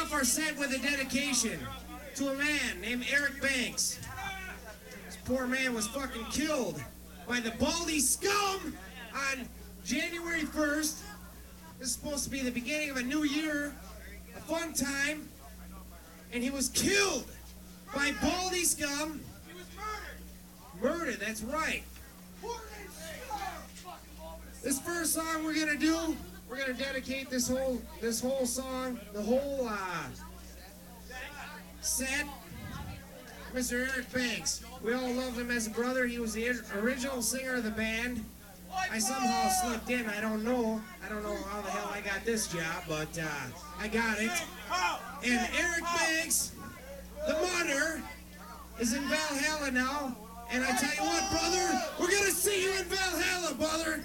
off our set with a dedication to a man named Eric Banks. This poor man was fucking killed by the Baldy scum on January 1st. This is supposed to be the beginning of a new year, a fun time, and he was killed by Baldy scum. He was murdered. Murdered, that's right. This first song we're gonna do, we're gonna dedicate this whole this whole song, the whole uh, set. Mr. Eric Banks. We all loved him as a brother. He was the original singer of the band. I somehow slipped in. I don't know. I don't know how the hell I got this job, but uh, I got it. And Eric Banks, the mother, is in Valhalla now. And I tell you what, brother, we're gonna see you in Valhalla, brother.